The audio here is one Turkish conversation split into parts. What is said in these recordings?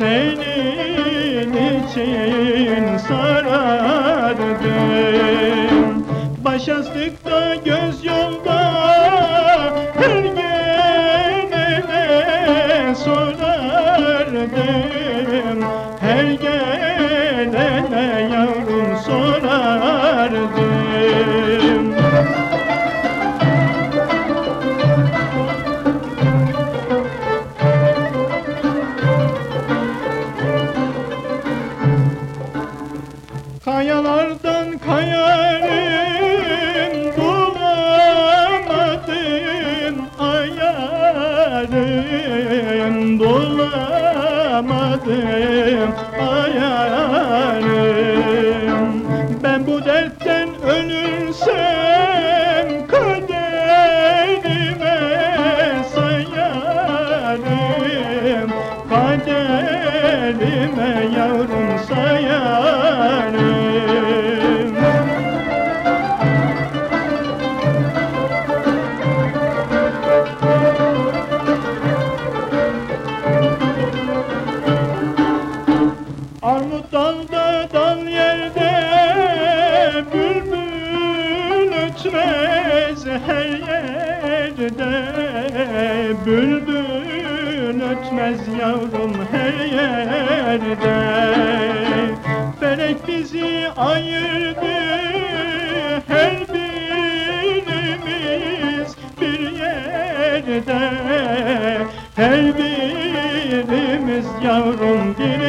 senin için sarardım. Baş astıkta göz Kayalardan kayarım bulamadım ayarım bulamadım ayarım ben bu dertten ölürsem kaderime sayarım. Kaderime yavrum dal yerde Bülbül ötmez her yerde Bülbül ötmez yavrum her yerde. Felek bizi ayırdı her birimiz bir yerde. Her birimiz yavrum bir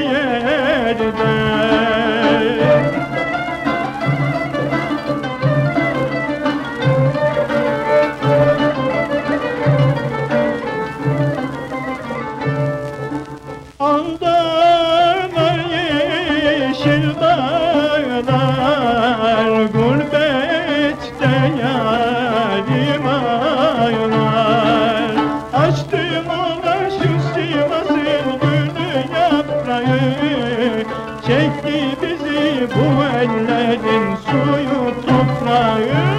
等于